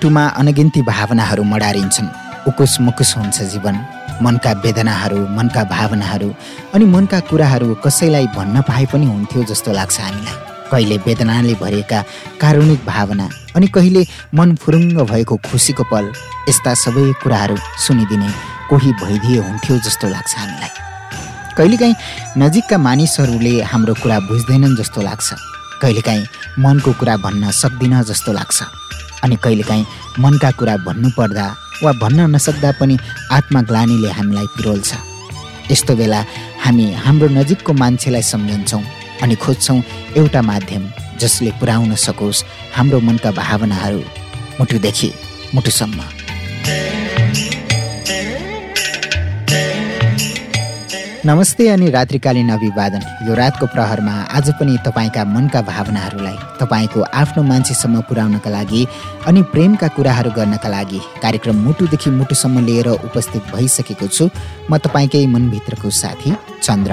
मुटुमा अनगिन्ती भावनाहरू मडारिन्छन्। उकुस मुकुस हुन्छ जीवन। मनका वेदनाहरू मनका भावनाहरू अनि मनका कुराहरू कसैलाई भन्न पाए पनि हुन्थ्यो जस्तो लाग्छ हामीलाई। कहिले वेदनाले भरिएका कारुणिक भावना अनि कहिले मन फुरुङ्ग भएको खुसीको पल यस्ता सबै कुराहरू सुनिदिने कोही भइदिए हुन्थ्यो जस्तो लाग्छ हामीलाई। कहिलेकाहीँ नजिकका मानिसहरूले हाम्रो कुरा बुझ्दैनन् जस्तो लाग्छ। कहिलेकाहीँ मनको कुरा भन्न सक्दिनँ जस्तो लाग्छ। अनि कहिलेकाहीँ मनका कुरा भन्नुपर्दा वा भन्न नसक्दा पनि आत्मग्लानीले हामीलाई पिरोल्छ। यस्तो बेला हामी हाम्रो नजिकको मान्छेलाई सम्झन्छौँ अनि खोज्छौँ एउटा माध्यम जसले पुर्याउन सकोस् हाम्रो मनका भावनाहरू। मुटुदेखि मुटुसम्म। नमस्ते अनि रात्रिकालीन अभिवादन। यो रातको प्रहरमा आज पनि तपाईँका मनका भावनाहरूलाई तपाईँको आफ्नो मान्छेसम्म पुर्याउनका लागि अनि प्रेमका कुराहरू गर्नका लागि कार्यक्रम मुटुदेखि मुटुसम्म लिएर उपस्थित भइसकेको छु म तपाईँकै मनभित्रको साथी चन्द्र।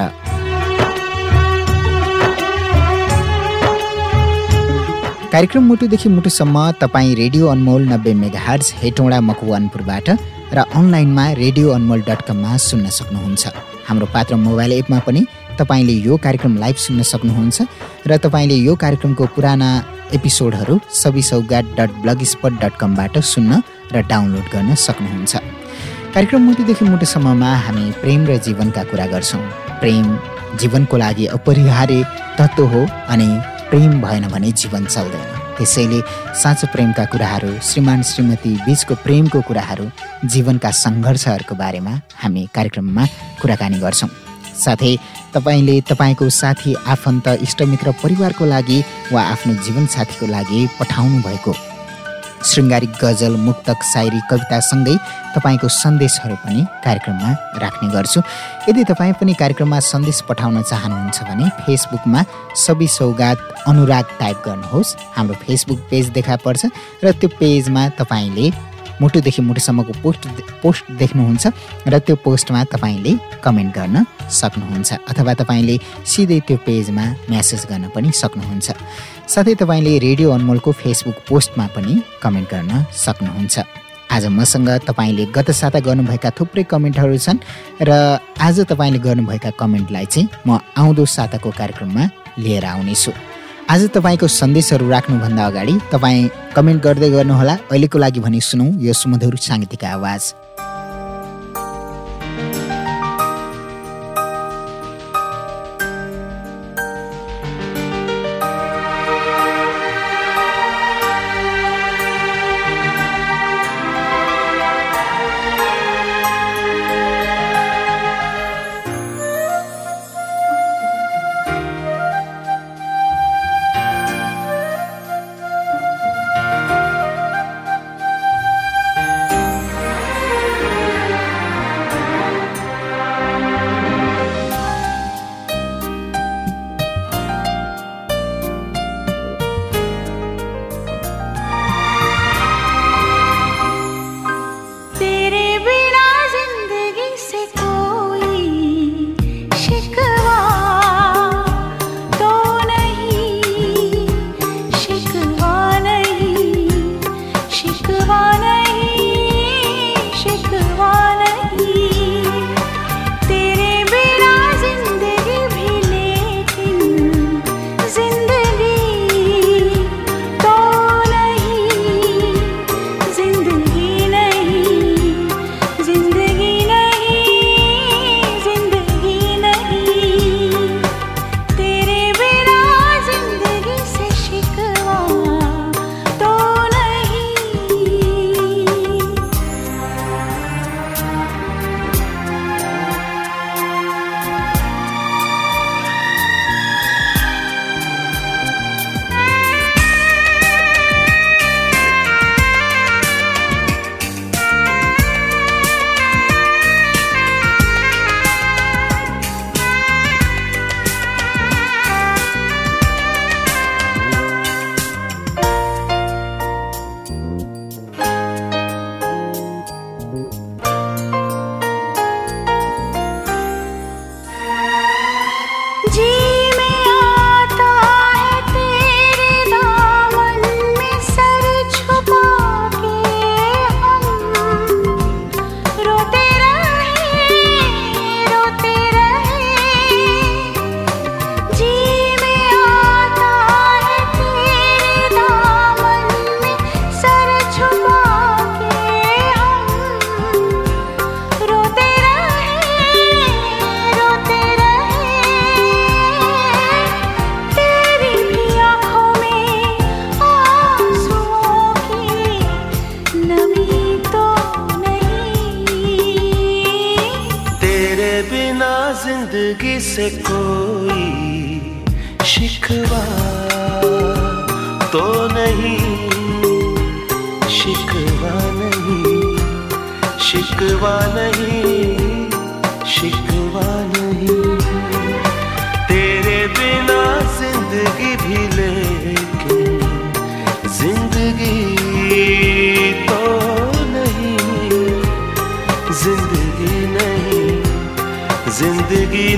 कार्यक्रम मुटुदेखि मुटुसम्म तपाईँ रेडियो अनमोल नब्बे मेगाहार्ज हेटौँडा मकुवानपुरबाट र अनलाइनमा रेडियो अनमोल डट कममा सुन्न सक्नुहुन्छ। हाम्रो पात्र मोबाइल एपमा पनि तपाईँले यो कार्यक्रम लाइभ सुन्न सक्नुहुन्छ र तपाईँले यो कार्यक्रमको पुराना एपिसोडहरू Sabi Saugat dot blogspot dot कमबाट सुन्न र डाउनलोड गर्न सक्नुहुन्छ। कार्यक्रम मुटुदेखि मुटुसम्ममा हामी प्रेम र जीवनका कुरा गर्छौँ। प्रेम जीवनको लागि अपरिहार्य तत्त्व हो अनि प्रेम भएन भने जीवन चल्दैन। त्यसैले साँचो प्रेमका कुराहरू श्रीमान श्रीमती बिचको प्रेमको कुराहरू जीवनका सङ्घर्षहरूको बारेमा हामी कार्यक्रममा कुराकानी गर्छौँ। साथै तपाईँले तपाईँको साथी आफन्त इष्टमित्र परिवारको लागि वा आफ्नो जीवनसाथीको लागि पठाउनु भएको शृङ्गारिक गजल मुक्तक सायरी कवितासँगै तपाईँको सन्देशहरू पनि कार्यक्रममा राख्ने गर्छु। यदि तपाईँ पनि कार्यक्रममा सन्देश पठाउन चाहनुहुन्छ भने फेसबुकमा सबि सौगात अनुराग टाइप गर्नुहोस्। हाम्रो फेसबुक पेज देखा पर्छ र त्यो पेजमा तपाईँले मुटुदेखि मुटुसम्मको पोस्ट पोस्ट देख्नुहुन्छ र त्यो पोस्टमा तपाईँले कमेन्ट गर्न सक्नुहुन्छ अथवा तपाईँले सिधै त्यो पेजमा म्यासेज गर्न पनि सक्नुहुन्छ। साथै तपाईँले रेडियो अनमोलको फेसबुक पोस्टमा पनि कमेन्ट गर्न सक्नुहुन्छ। आज मसँग तपाईँले गत साता गर्नुभएका थुप्रै कमेन्टहरू छन् र आज तपाईँले गर्नुभएका कमेन्टलाई चाहिँ म आउँदो साताको कार्यक्रममा लिएर आउनेछु। आज तपाईँको सन्देशहरू राख्नुभन्दा अगाडि तपाईँ कमेन्ट गर्दै गर्नुहोला। अहिलेको लागि भने सुनौ। यो सुमधुर साङ्गीतिक आवाज।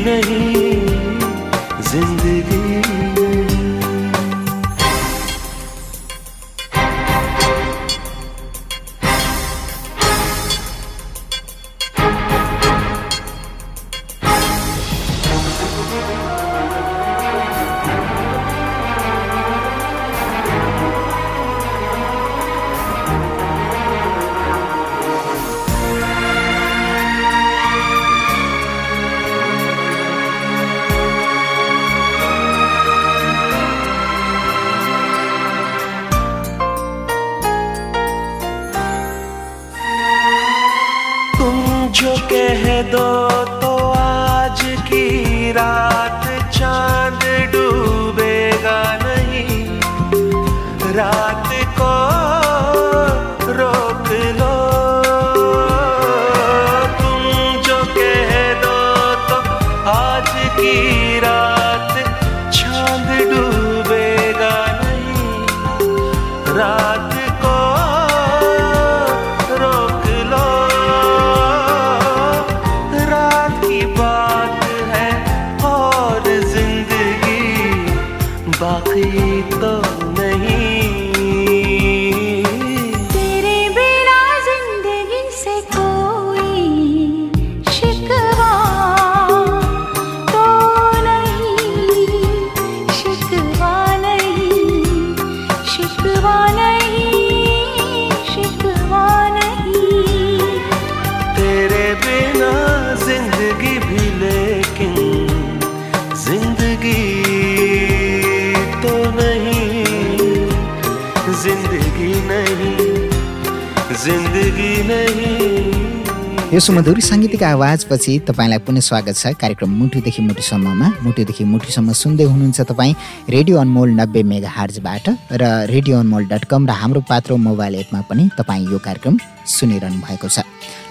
नहीं बाकी तो यो सुमधुर साङ्गीतिक आवाजपछि तपाईँलाई पुनः स्वागत छ कार्यक्रम मुटुदेखि मुटुसम्ममा। मुटुदेखि मुटुसम्म सुन्दै हुनुहुन्छ तपाईँ रेडियो अनमोल नब्बे मेगा हार्जबाट र रेडियो अनमोल डट कम र हाम्रो पात्रो मोबाइल एपमा पनि तपाईँ यो कार्यक्रम सुनिरहनु भएको छ।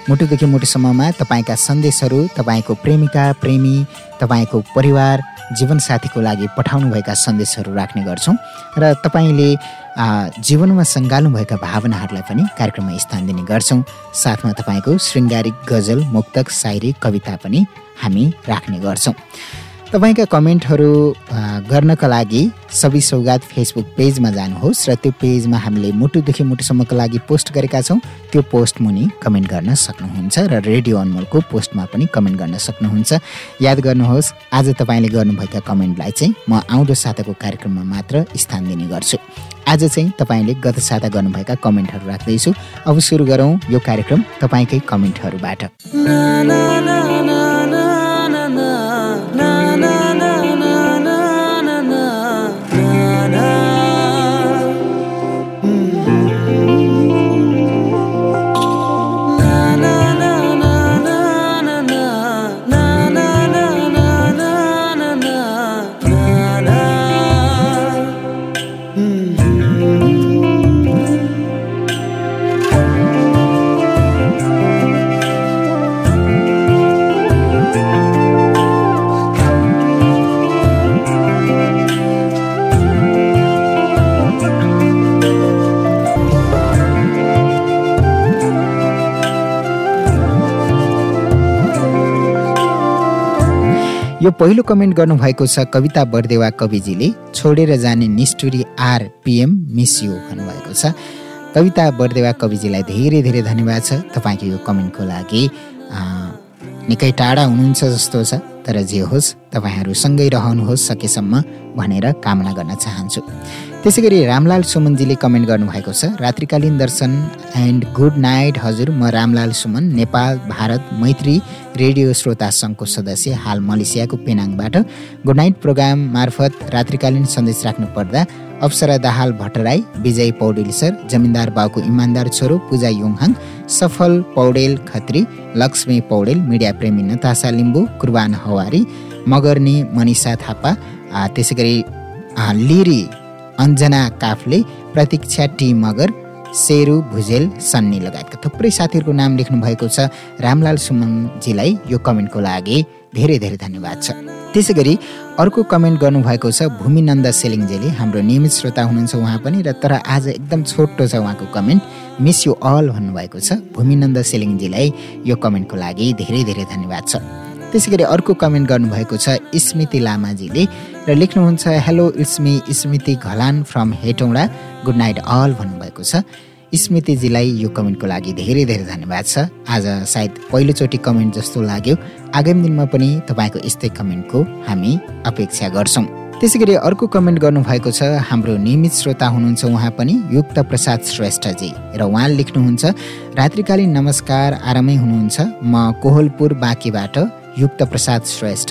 मुटुदेखि मुटुसम्ममा तपाईँका सन्देशहरू तपाईँको प्रेमिका प्रेमी तपाईँको परिवार जीवनसाथीको लागि पठाउनुभएका सन्देशहरू राख्ने गर्छौँ र तपाईँले जीवनमा सङ्घाल्नुभएका भावनाहरूलाई पनि कार्यक्रममा स्थान दिने गर्छौँ। साथमा तपाईँको शृङ्गारिक गजल मुक्तक सायरी कविता पनि हामी राख्ने गर्छौँ। तपाईँका कमेन्टहरू गर्नका लागि सबै सौगात फेसबुक पेजमा जानुहोस् र त्यो पेजमा हामीले मुटुदेखि मुटुसम्मको लागि पोस्ट गरेका छौँ। त्यो पोस्ट मुनि कमेन्ट गर्न सक्नुहुन्छ र रेडियो अनमोलको पोस्टमा पनि कमेन्ट गर्न सक्नुहुन्छ। याद गर्नुहोस् आज तपाईँले गर्नुभएका कमेन्टलाई चाहिँ म आउँदो साताको कार्यक्रममा मात्र स्थान दिने गर्छु। आज चाहिँ तपाईँले गत साता गर्नुभएका कमेन्टहरू राख्दैछु। अब सुरु गरौँ यो कार्यक्रम तपाईँकै कमेन्टहरूबाट। यो पहिलो कमेन्ट गर्नुभएको छ कविता बर्देवा कविजीले छोडेर जाने निष्ठुरी आर पिएम मिस यु भन्नुभएको छ। कविता बर्देवा कविजीलाई धेरै धेरै धन्यवाद छ तपाईँको यो कमेन्टको लागि। निकै टाढा हुनुहुन्छ जस्तो छ तर जे होस् तपाईँहरू सँगै रहनुहोस् सकेसम्म भनेर कामना गर्न चाहन्छु। त्यसै गरी रामलाल सुमनजीले कमेन्ट गर्नुभएको छ रात्रिकालीन दर्शन एन्ड गुड नाइट हजुर म रामलाल सुमन नेपाल भारत मैत्री रेडियो श्रोता सङ्घको सदस्य हाल मलेसियाको पेनाङबाट। गुड नाइट प्रोग्राम मार्फत रात्रिकालीन सन्देश राख्नु पर्दा अप्सरा दाहाल भट्टराई विजय पौडेल सर जमिनदार बाबुको इमान्दार छोरो पूजा योङहाङ सफल पौडेल खत्री लक्ष्मी पौडेल मिडिया प्रेमी नतासा लिम्बू कुर्बान हवारी मगर्नी मनिषा थापा त्यसै गरी लिरी अञ्जना काफले प्रतीक्षा टी मगर सेरु भुजेल सन्नी लगायतका थुप्रै साथीहरूको नाम लेख्नु भएको छ। रामलाल सुमनजीलाई यो कमेन्टको लागि धेरै धेरै धन्यवाद छ। त्यसै गरी अर्को कमेन्ट गर्नुभएको छ भूमिनन्द सेलिङजेले हाम्रो नियमित श्रोता हुनुहुन्छ उहाँ पनि र तर आज एकदम छोटो छ उहाँको कमेन्ट। मिस यु अल भन्नुभएको छ भूमिनन्द सेलिङजीलाई यो कमेन्टको लागि धेरै धेरै धन्यवाद छ। त्यसै गरी अर्को कमेन्ट गर्नुभएको छ स्मृति लामाजीले र लेख्नुहुन्छ hello it's me Smriti Ghalan from Hetauda good night all भन्नुभएको छ। स्मृतिजीलाई यो कमेन्टको लागि धेरै धेरै धन्यवाद छ। आज सायद पहिलोचोटि कमेन्ट जस्तो लाग्यो। आगामी दिनमा पनि तपाईँको यस्तै कमेन्टको हामी अपेक्षा गर्छौँ। त्यसै गरी अर्को कमेन्ट गर्नुभएको छ। हाम्रो नियमित श्रोता हुनुहुन्छ उहाँ पनि युक्त प्रसाद श्रेष्ठजी। र उहाँले लेख्नुहुन्छ रात्रिकालीन नमस्कार आरामै हुनुहुन्छ। म कोहलपुर बाँकीबाट युक्त प्रसाद श्रेष्ठ।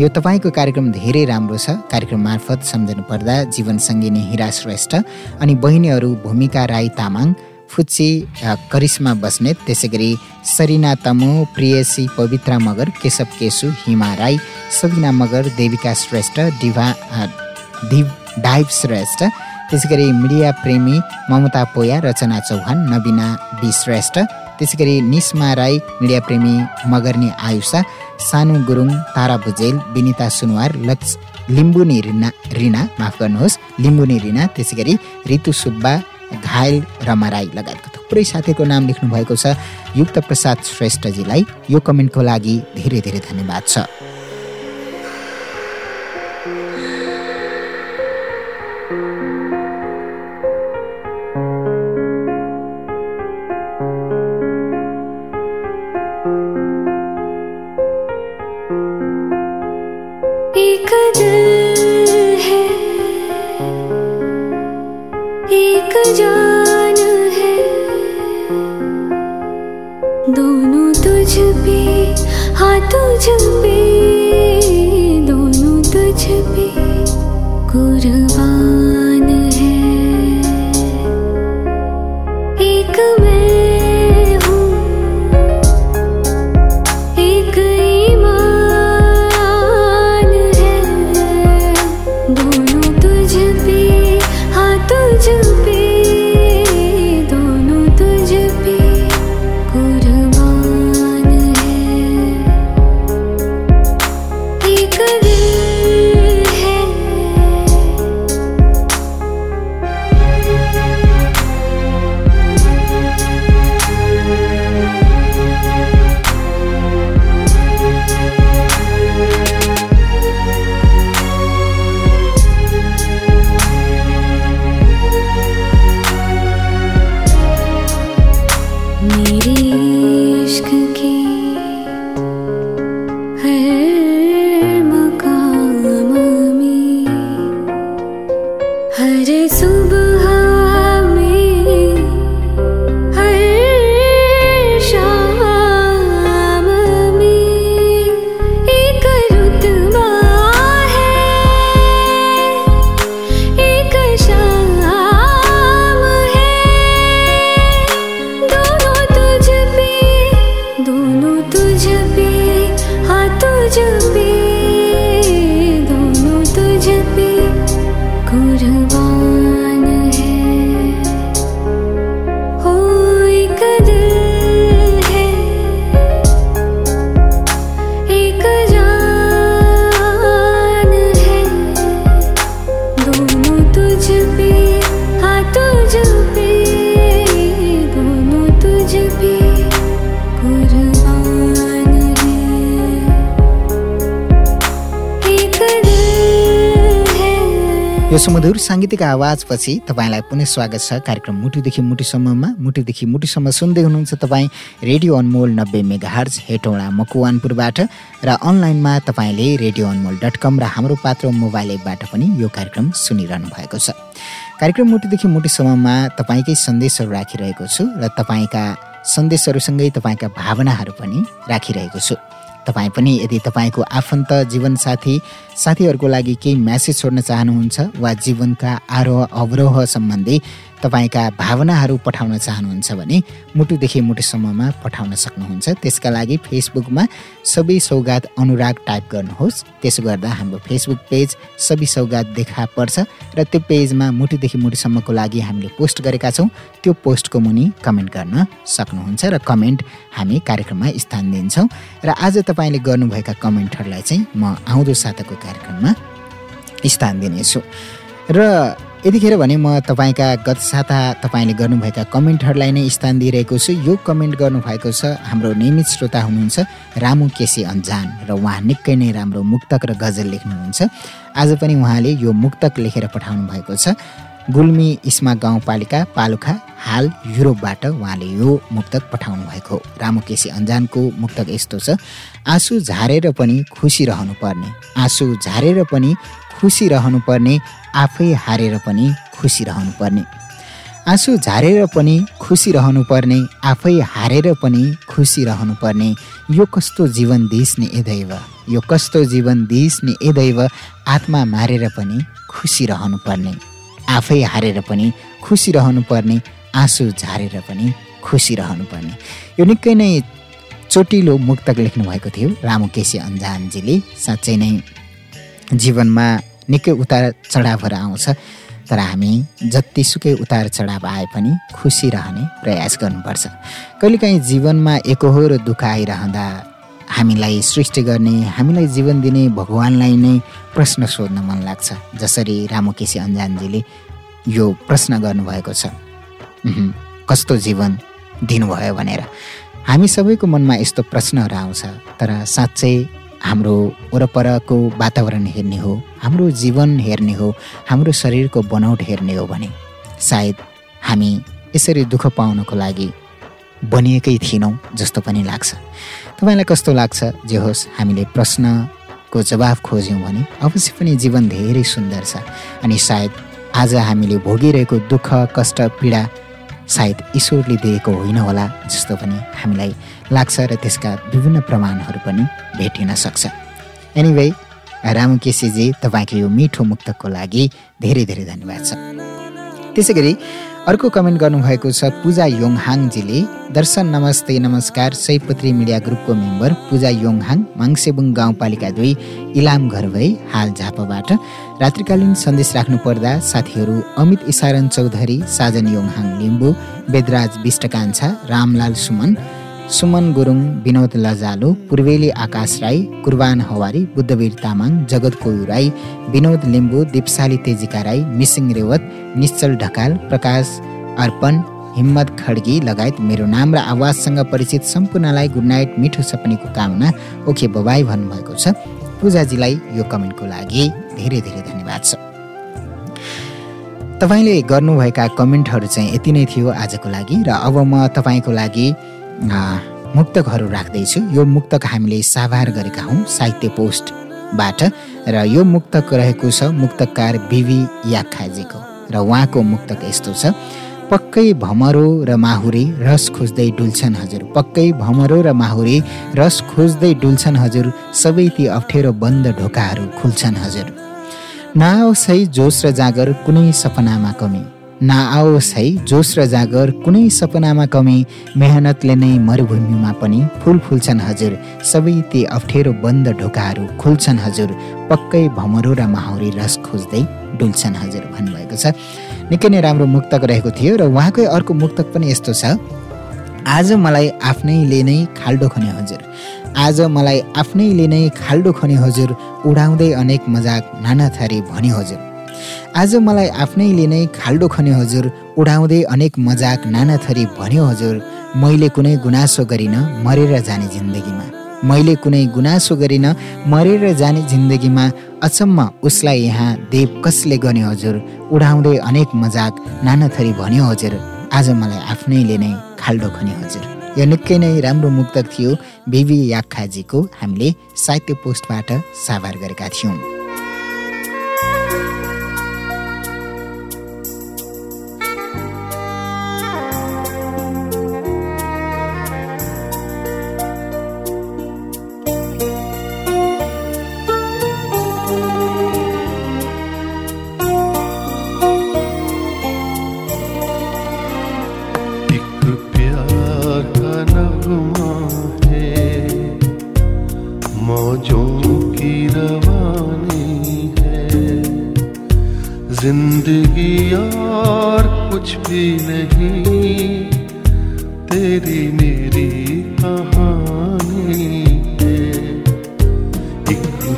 यो तपाईँको कार्यक्रम धेरै राम्रो छ। कार्यक्रम मार्फत सम्झनु पर्दा जीवन सङ्गिनी हिरा श्रेष्ठ अनि बहिनीहरू भूमिका राई तामाङ फुच्ची करिश्मा बस्नेत त्यसै गरी सरिना तमु प्रियसी पवित्रा मगर केशव केसु हिमा राई सबिना मगर देविका श्रेष्ठ डिभा दिव डाइभ श्रेष्ठ। त्यसै गरी मिडिया प्रेमी ममता पोया रचना चौहान नबिना बि श्रेष्ठ। त्यसै गरी निस्मा राई मिडिया प्रेमी मगर्नी आयुषा सानु गुरुङ तारा भुजेल विनिता सुनवार लक्ष लिम्बुनी रिना रिना माफ गर्नुहोस् लिम्बुनी रिना त्यसै गरी ऋतु सुब्बा घायल रमा राई लगायतका थुप्रै साथीहरूको नाम लेख्नु भएको छ। युक्त प्रसाद श्रेष्ठजीलाई यो कमेन्टको लागि धेरै धेरै धन्यवाद छ। दोनों तुझ पे हाँ तुझ पे दोनों तुझ पे कुर्बान साङ्गीतिक आवाजपछि तपाईँलाई पुनः स्वागत छ। कार्यक्रम मुटुदेखि मुटुसम्ममा मुटुदेखि मुटुसम्म सुन्दै हुनुहुन्छ तपाईँ रेडियो अनमोल नब्बे मेगा हर्ज हेटौँडा मकुवानपुरबाट र अनलाइनमा तपाईँले रेडियो अनमोल डट कम र हाम्रो पात्र मोबाइल एपबाट पनि यो कार्यक्रम सुनिरहनु भएको छ। कार्यक्रम मुटुदेखि मुटुसम्ममा तपाईँकै सन्देशहरू राखिरहेको छु र तपाईँका सन्देशहरूसँगै तपाईँका भावनाहरू पनि राखिरहेको छु। तपाईँ पनि यदि तपाईँको आफन्त जीवनसाथी साथीहरूको लागि केही म्यासेज छोड्न चाहनुहुन्छ वा जीवनका आरोह अवरोह सम्बन्धी तपाईँका भावनाहरू पठाउन चाहनुहुन्छ भने मुटुदेखि मुटुसम्ममा पठाउन सक्नुहुन्छ। त्यसका लागि फेसबुकमा सबै सौगात अनुराग टाइप गर्नुहोस्। त्यसो गर्दा हाम्रो फेसबुक पेज सबै सौगात देखा पर्छ र त्यो पेजमा मुटुदेखि मुटुसम्मको लागि हामीले पोस्ट गरेका छौँ। त्यो पोस्टको मुनि कमेन्ट गर्न सक्नुहुन्छ र कमेन्ट हामी कार्यक्रममा स्थान दिन्छौँ। र आज तपाईँले गर्नुभएका कमेन्टहरूलाई चाहिँ म आउँदो साताको कार्यक्रममा स्थान दिनेछु। र यतिखेर भने म तपाईँका गत साता तपाईँले गर्नुभएका कमेन्टहरूलाई नै स्थान दिइरहेको छु। यो कमेन्ट गर्नुभएको छ हाम्रो नियमित श्रोता हुनुहुन्छ रामु केसी अन्जान र उहाँ निकै नै राम्रो मुक्तक र गजल लेख्नुहुन्छ। आज पनि उहाँले यो मुक्तक लेखेर पठाउनु भएको छ। गुल्मी इस्मा गाउँपालिका पालुखा हाल युरोपबाट उहाँले यो मुक्तक पठाउनु भएको हो। रामु केसी अन्जानको मुक्तक यस्तो छ आँसु झारेर पनि खुसी रहनु पर्ने आँसु झारेर पनि खुसी रहनुपर्ने आफै हारेर पनि खुसी रहनुपर्ने आँसु झारेर पनि खुसी रहनुपर्ने आफै हारेर पनि खुसी रहनुपर्ने यो कस्तो जीवन दिस नि ए दैव यो कस्तो जीवन दिस नि ए दैव आत्मा मारेर पनि खुसी रहनुपर्ने आफै हारेर पनि खुसी रहनुपर्ने आँसु झारेर पनि खुसी रहनुपर्ने। यो निकै नै चोटिलो मुक्तक लेख्नुभएको थियो रामु केसी अन्जानजीले। साँच्चै नै जीवनमा निकै उतार चढावहरू आउँछ तर हामी जतिसुकै उतार चढाव आए पनि खुसी रहने प्रयास गर्नुपर्छ। कहिलेकाहीँ जीवनमा एकहोरो दुःख आइरहँदा हामीलाई सृष्टि गर्ने हामीलाई जीवन दिने भगवान्लाई नै प्रश्न सोध्न मन लाग्छ। जसरी रामुकेशी अन्जानजीले यो प्रश्न गर्नुभएको छ। कस्तो जीवन दिनुभयो भनेर। हामी सबैको मनमा यस्तो प्रश्नहरू आउँछ तर साँच्चै हाम्रो वरपरको वातावरण हेर्ने हो हाम्रो जीवन हेर्ने हो हाम्रो शरीरको बनावट हेर्ने हो भने सायद हामी यसरी दुःख पाउनको लागि बनिएकै थिएनौँ जस्तो पनि लाग्छ। तपाईँलाई कस्तो लाग्छ? जे होस् हामीले प्रश्नको जवाफ खोज्यौँ भने अवश्य पनि जीवन धेरै सुन्दर छ। अनि सायद आज हामीले भोगिरहेको दुःख कष्ट पीडा सायद ईश्वरले दिएको होइन होला जस्तो पनि हामीलाई लाग्छ र त्यसका विभिन्न प्रमाणहरू पनि भेटिन सक्छ। एनिवे रामु केसीजी तपाईँको यो मिठो मुक्तको लागि धेरै धेरै धन्यवाद छ। त्यसै गरी अर्को कमेन्ट गर्नुभएको छ पूजा योङहाङजीले दर्शन नमस्ते नमस्कार सयपत्री मिडिया ग्रुपको मेम्बर पूजा योङहाङ माङसेबुङ गाउँपालिका दुई इलाम घर भई हाल झापाबाट। रात्रिकालीन सन्देश राख्नु पर्दा साथीहरू अमित इसारन चौधरी साजन योङहाङ लिम्बू वेदराज विष्टकान्छा रामलाल सुमन सुमन गुरुङ विनोद लजालु पूर्वेली आकाश राई कुर्बान हवारी बुद्धवीर तामाङ जगत कोयु राई विनोद लिम्बू दिपशाली तेजिका राई मिसिङ रेवत निश्चल ढकाल प्रकाश अर्पण हिम्मत खड्गी लगायत मेरो नाम र आवाजसँग परिचित सम्पूर्णलाई गुड नाइट मिठो सपनीको कामना ओके बबाई भन्नुभएको छ। पूजाजीलाई यो कमेन्टको लागि धेरै धेरै धन्यवाद छ। तपाईँले गर्नुभएका कमेन्टहरू चाहिँ यति नै थियो आजको लागि र अब म तपाईँको लागि मुक्तकहरू राख्दैछु। यो मुक्तक हामीले साभार गरेका हौँ साहित्य पोस्टबाट। र यो मुक्तक रहेको छ मुक्तकार बिबी याखाजीको र उहाँको मुक्तक यस्तो छ पक्कै भमरो र माहुरे रस खोज्दै डुल्छन् हजुर। पक्कै भमरो र माहुरे रस खोज्दै डुल्छन् हजुर। सबै ती अप्ठ्यारो बन्द ढोकाहरू खुल्छन् हजुर। नआओस् है जोस र जागर कुनै सपनामा कमी। नआओस् है। जोस र जागर कुनै सपनामा कमी मेहनतले नै मरुभूमिमा पनि फुल फुल्छन् हजुर। सबै ती अप्ठ्यारो बन्द ढोकाहरू खुल्छन् हजुर। पक्कै भमरो र माहौरी रस खोज्दै डुल्छन् हजुर भन्नुभएको छ। निकै नै राम्रो मुक्तक रहेको थियो र उहाँकै अर्को मुक्तक पनि यस्तो छ। आज मलाई आफ्नैले नै खाल्डो खने हजुर। आज मलाई आफ्नैले नै खाल्डो खने हजुर। उडाउँदै अनेक मजाक नाना थरी भने हजुर। आज मलाई आफ्नैले नै खाल्डो खने हजुर। उडाउँदै अनेक मजाक नाना थरी भन्यो हजुर। मैले कुनै गुनासो गरिन मरेर जाने जिन्दगीमा। मैले कुनै गुनासो गरिन मरेर जाने जिन्दगीमा। अचम्म उसलाई यहाँ देव कसले गर्ने हजुर? उडाउँदै अनेक मजाक नाना थरी भन्यो हजुर। आज मलाई आफ्नैले नै खाल्डो खने हजुर। यो निकै नै राम्रो मुक्तक थियो। बिबी याक्खाजीको हामीले साहित्य पोस्टबाट साभार गरेका थियौँ।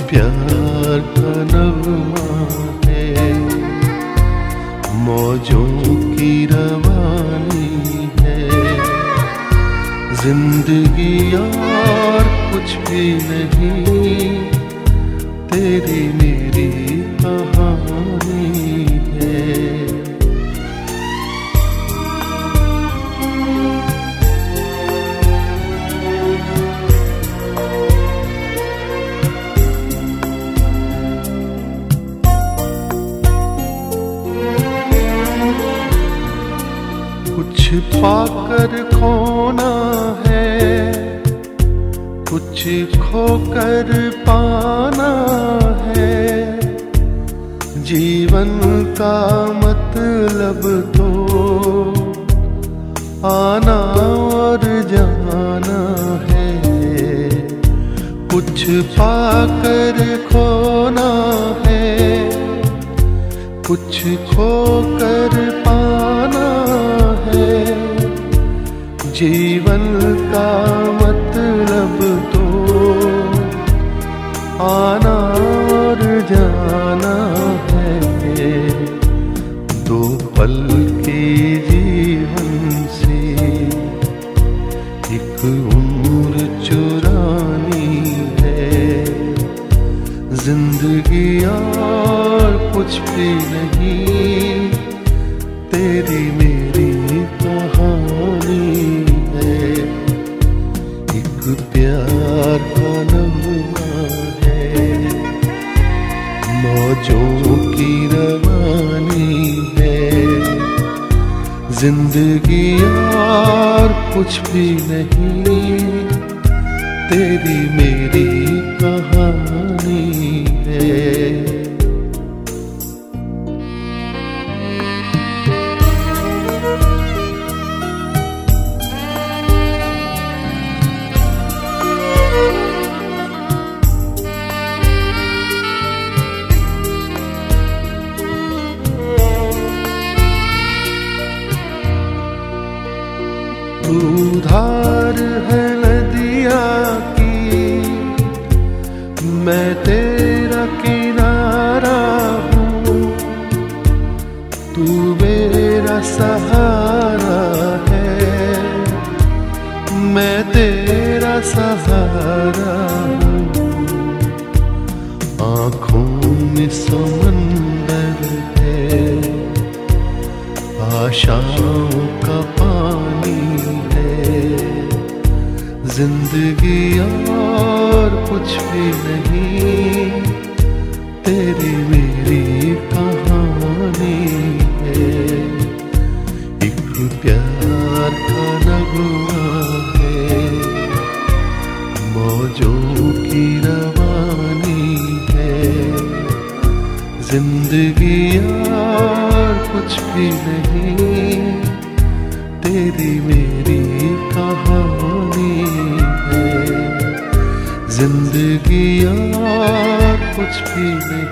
प्यार का नगमा है मौजों की रवानी है। ज़िंदगी और कुछ भी नहीं, तेरी मेरी पाकर खोना है। कुछ खोकर पाना है। जीवन का मतलब तो आना और जाना है। कुछ पाकर खोना है। कुछ खोकर जीवन का मतलब तो आना और जाना है। दो पल के जीवन से एक उम्र चुरानी है। ज़िंदगी और कुछ भी नहीं, तेरी मेरी प्यार का नगमा है। मौजों की रवानी है। ज़िंदगी और कुछ भी नहीं। तेरी मेरी सहारा। आँखों में समंदर है। आशाओं का पानी है। ज़िंदगी और कुछ भी नहीं। ज़िंदगी और कुछ भी नहीं। तेरी मेरी कहानी है। ज़िंदगी और कुछ भी नहीं।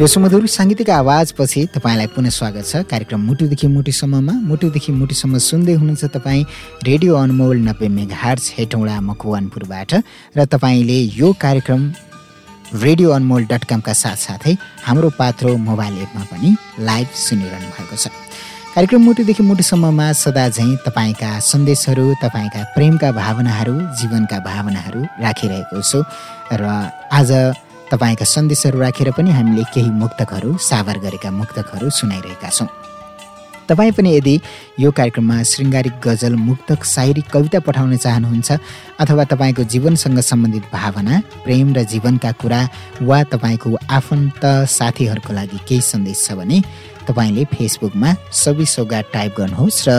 यो सुमधुर साङ्गीतिक आवाजपछि तपाईँलाई पुनः स्वागत छ। कार्यक्रम मुटुदेखि मुटुसम्ममा मुटुदेखि मुटुसम्म सुन्दै हुनुहुन्छ तपाईँ रेडियो अनमोल नब्बे मेघार्स हेटौँडा मकवानपुरबाट र तपाईँले यो कार्यक्रम रेडियो अनमोल डट कमका साथसाथै हाम्रो पात्रो मोबाइल एपमा पनि लाइभ सुनिरहनु भएको छ। कार्यक्रम मुटुदेखि मुटुसम्ममा सदा झैँ तपाईँका सन्देशहरू तपाईँका प्रेमका भावनाहरू जीवनका भावनाहरू राखिरहेको छु। र आज तपाईँका सन्देशहरू राखेर पनि हामीले केही मुक्तकहरू साभार गरेका मुक्तकहरू सुनाइरहेका छौँ। तपाईँ पनि यदि यो कार्यक्रममा शृङ्गारिक गजल मुक्तक सायरी कविता पठाउन चाहनुहुन्छ अथवा तपाईँको जीवनसँग सम्बन्धित भावना प्रेम र जीवनका कुरा वा तपाईँको आफन्त साथीहरूको लागि केही सन्देश छ भने तपाईँले फेसबुकमा सबै सौगात टाइप गर्नुहोस् र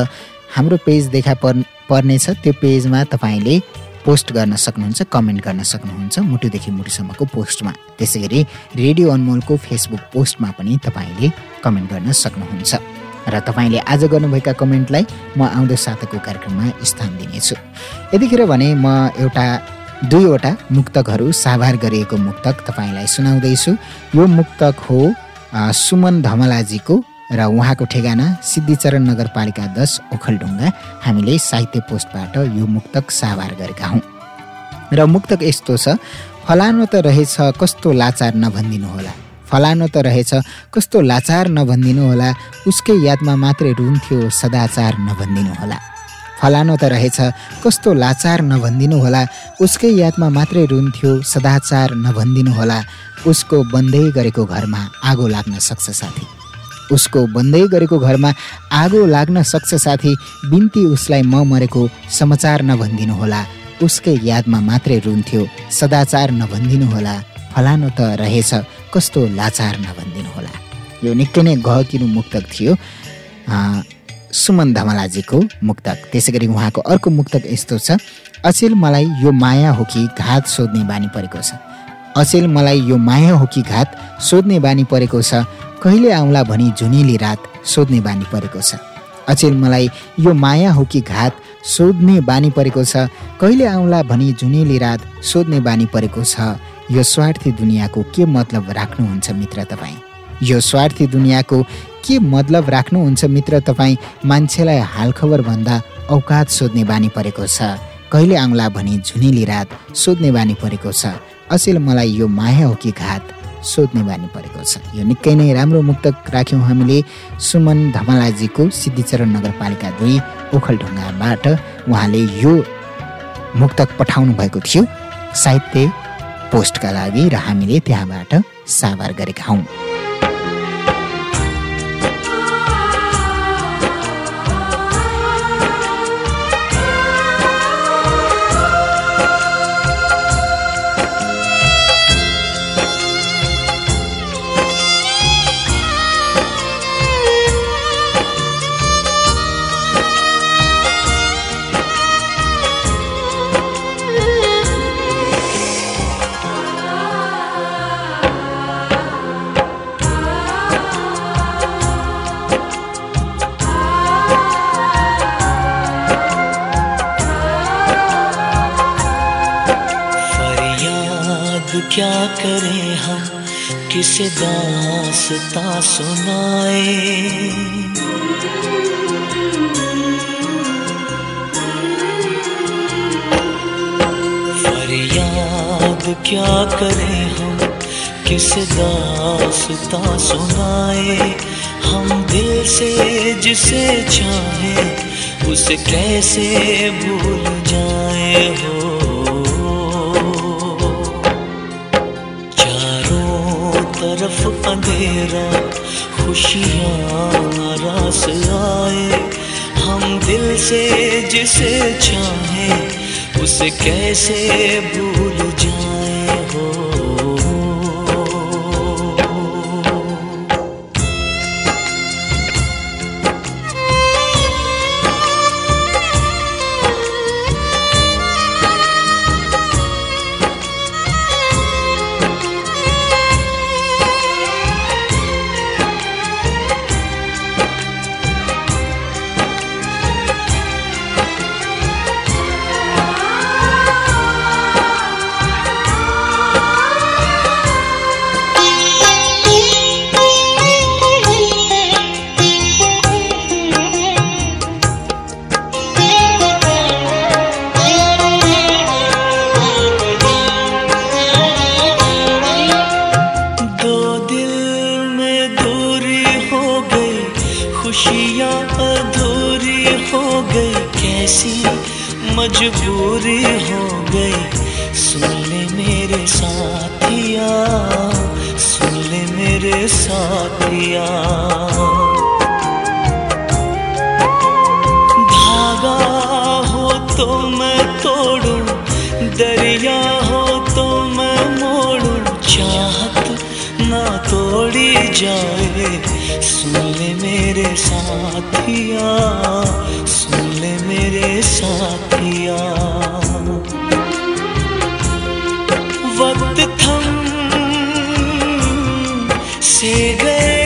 हाम्रो पेज देखा पर् पर्नेछ। त्यो पेजमा तपाईँले पोस्ट गर्न सक्नुहुन्छ कमेन्ट गर्न सक्नुहुन्छ मुटुदेखि मुटुसम्मको पोस्टमा। त्यसै गरी रेडियो अनमोलको फेसबुक पोस्टमा पनि तपाईँले कमेन्ट गर्न सक्नुहुन्छ। र तपाईँले आज गर्नुभएका कमेन्टलाई म आउँदो साताको कार्यक्रममा स्थान दिनेछु। यतिखेर भने म एउटा दुईवटा मुक्तकहरू साभार गरिएको मुक्तक तपाईँलाई सुनाउँदैछु। यो मुक्तक हो सुमन धमलाजीको र उहाँको ठेगाना सिद्धिचरण नगरपालिका दस ओखलढुङ्गा। हामीले साहित्य पोस्टबाट यो मुक्तक साभार गरेका हौँ। र मुक्तक यस्तो छ फलानो त रहेछ कस्तो लाचार नभनिदिनु होला फलानो त रहेछ कस्तो लाचार नभनिदिनु होला उसकै यादमा मात्रै रुन्थ्यो सदाचार नभनिदिनु होला फलानो त रहेछ कस्तो लाचार नभनिदिनु होला उसकै यादमा मात्रै रुन्थ्यो सदाचार नभनिदिनु होला उसको बन्दै गरेको घरमा आगो लाग्न सक्छ साथी। उसको बन्दै गरेको घरमा आगो लाग्न सक्छ साथी बिन्ती उसलाई म मरेको समाचार नभनिदिनु होला उसकै यादमा मात्रै रुन्थ्यो सदाचार नभनिदिनु होला फलानो त रहेछ कस्तो लाचार नभनिदिनु होला यो निकै नै गहकिनु मुक्तक थियो। सुमन धमलाजीको मुक्तक। त्यसै गरी उहाँको अर्को मुक्तक यस्तो छ। अचेल मलाई यो माया हो कि घात सोध्ने बानी परेको छ। अचेल मलाई यो माया हो कि घात सोध्ने बानी परेको छ। कहिले आउँला भनी झुनेली रात सोध्ने बानी परेको छ। अचेल मलाई यो माया हो कि घात सोध्ने बानी परेको छ। कहिले आउँला भनी जुनेली रात सोध्ने बानी परेको छ। यो स्वार्थी दुनियाँको के मतलब राख्नुहुन्छ मित्र तपाईँ? यो स्वार्थी दुनियाँको के मतलब राख्नुहुन्छ मित्र तपाईँ? मान्छेलाई हालखबर भन्दा औकात सोध्ने बानी परेको छ। कहिले आउँला भनी झुनेली रात सोध्ने बानी परेको छ। अचेल मलाई यो माया हो कि घात सोध्ने बानी परेको छ। यो निकै नै राम्रो मुक्तक राख्यौँ हामीले सुमन धमलाजीको सिद्धिचरण नगरपालिका दुई ओखलढुङ्गाबाट। उहाँले यो मुक्तक पठाउनु भएको थियो। साहित्य पोस्टका लागि र हामीले त्यहाँबाट साभार गरेका हौँ। दासता सुनाए। फरियाद क्या करें हम? किस दासता सुनाए? हम दिल से जिसे चाहे, उसे कैसे भूल जाए हो? अंधेरा खुशियाँ रास आए। हम दिल से जिसे चाहे उसे कैसे भूल जाए? तो मैं तोड़ू, दरिया हो तो मैं मोड़ू, चाहत ना तोड़ी जाए। सुन ले मेरे साथिया, सुन ले मेरे साथिया। वक्त थम से गए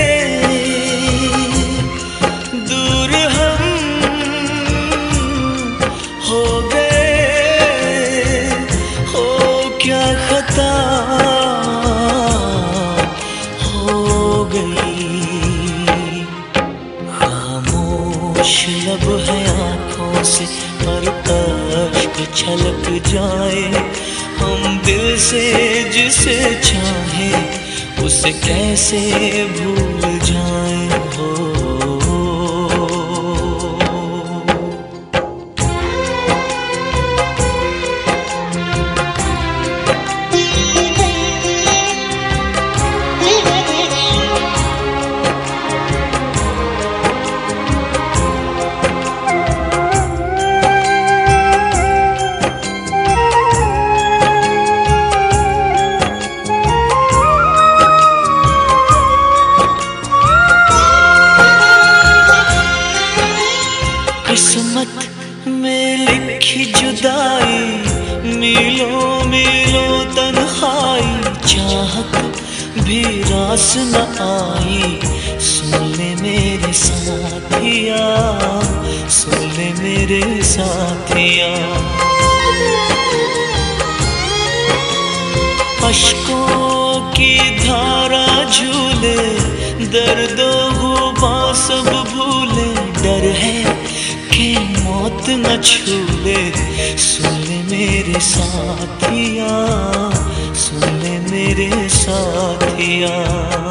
छलक जाए हम दिल से जिसे चाहे उसे कैसे भूल जाए? रास न आई। सुन ले मेरे साथिया, सुन ले मेरे साथिया। अशकों की धारा झूले, दर्दो गुबा सब भूले। डर है कि मौत न छूले। सुन ले मेरे साथिया मेरे साथिया।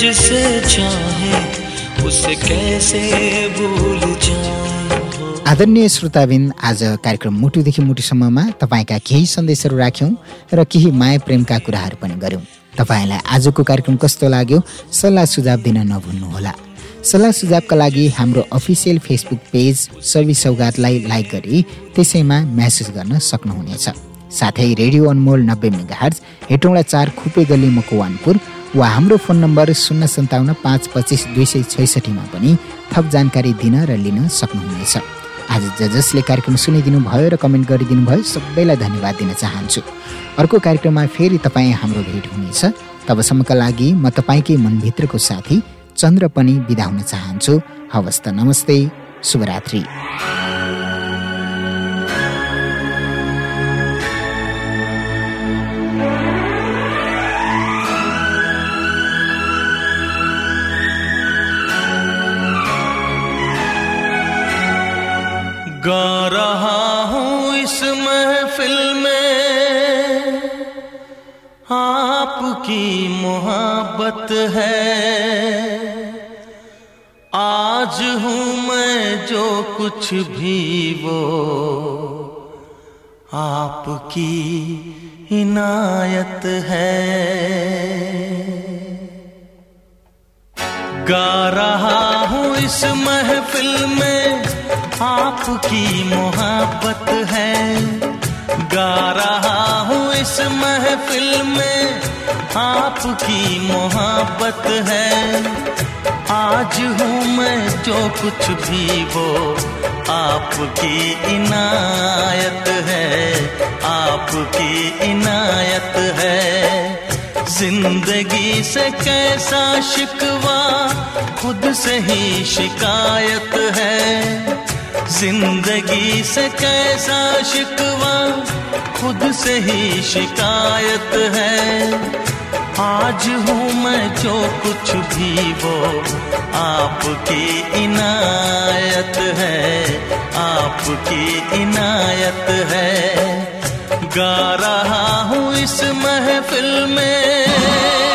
जिसे चाहे उसे कैसे भूल जाए आदरणीय श्रोताबिन आज कार्यक्रम मुटुदेखि मुटुसम्ममा तपाईँका केही सन्देशहरू राख्यौँ र केही माया प्रेमका कुराहरू पनि गऱ्यौँ। तपाईँलाई आजको कार्यक्रम कस्तो लाग्यो सल्लाह सुझाव दिन नभुल्नुहोला। सल्लाह सुझावका लागि हाम्रो अफिसियल फेसबुक पेज सवि सौगातलाई लाइक गरी त्यसैमा म्यासेज गर्न सक्नुहुनेछ। साथै रेडियो अनमोल नब्बे मेगाहर्ज हेटौँडा चार खुपे गल्ली मकवानपुर वा हाम्रो फोन नम्बर शून्य सन्ताउन्न पाँच पच्चिस दुई सय छैसठीमा पनि थप जानकारी दिन र लिन सक्नुहुनेछ। आज ज जसले कार्यक्रम सुनिदिनु भयो र कमेन्ट गरिदिनु भयो सबैलाई धन्यवाद दिन चाहन्छु। अर्को कार्यक्रममा फेरि तपाईँ हाम्रो भेट हुनेछ। तबसम्मका लागि म तपाईँकै मनभित्रको साथी चन्द्र पनि बिदा हुन चाहन्छु। हवस् त नमस्ते शुभरात्रि। गा रहा हूँ इस महफिल में। आपकी मोहब्बत है। आज हूँ मैं जो कुछ भी वो। आपकी इनायत है। गा रहा हूँ इस महफिल में। आपकी मोहब्बत है। गा रहा हूँ इस महफिल में, आपकी मोहब्बत है। आज हूँ मैं जो कुछ भी वो, आपकी इनायत है। आपकी इनायत है। ज़िंदगी से कैसा शिकवा, खुद से ही शिकायत है। ज़िंदगी से कैसा शिकवा, खुद से ही शिकायत है। आज हूँ मैं जो कुछ भी वो, आपकी इनायत है, आपकी इनायत है। गा रहा हूँ इस महफिल में।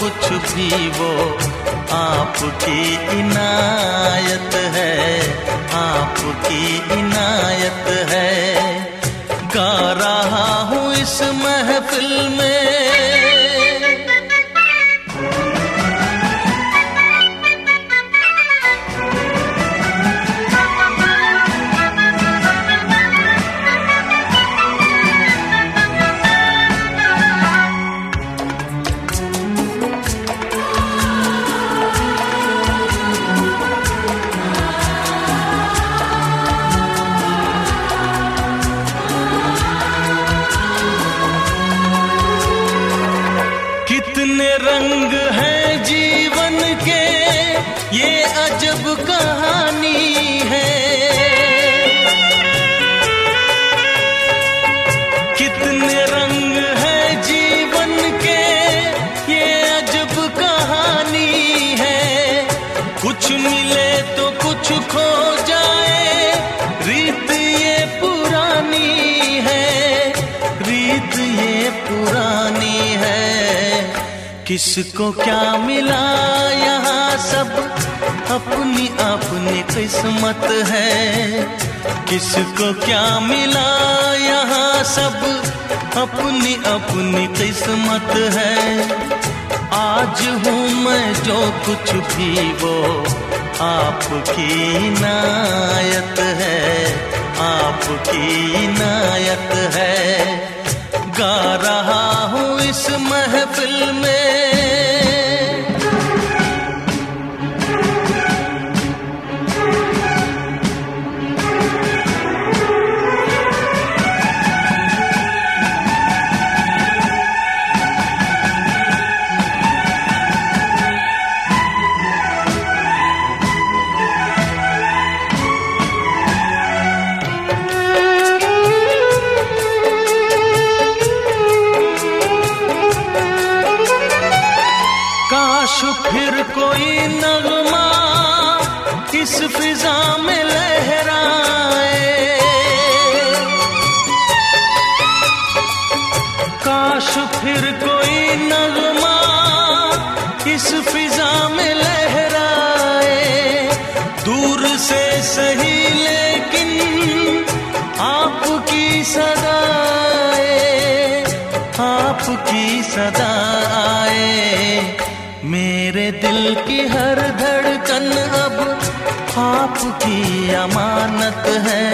कुछ भी वो आपकी इनायत है आपकी इनायत किसको क्या मिला? यहाँ सब अपनी अपनी किस्मत है। किसको क्या मिला? यहाँ सब अपनी अपनी किस्मत है। आज हूँ मैं जो कुछ भी वो आपकी नायत है। आपकी नायत है। गा रहा हूँ इस महफिल में। फिर कोई नगमा इस फिजा में लहराए, दूर से सही लेकिन आपकी सदाए, आपकी सदा आए मेरे दिल की हर धड़कन अब आपकी अमानत है।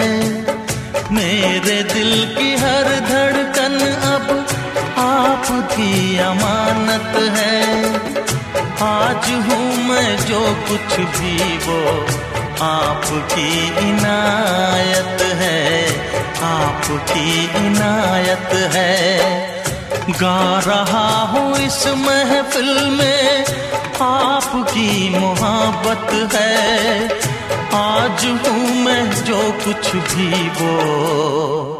मेरे दिल की हर धड़कन अब आपकी अमानत है। आज हूँ मैं जो कुछ भी वो आपकी इनायत है। आपकी इनायत है। गा रहा हूँ इस महफिल में आपकी मोहब्बत है। आज हूँ मैं जो कुछ भी वो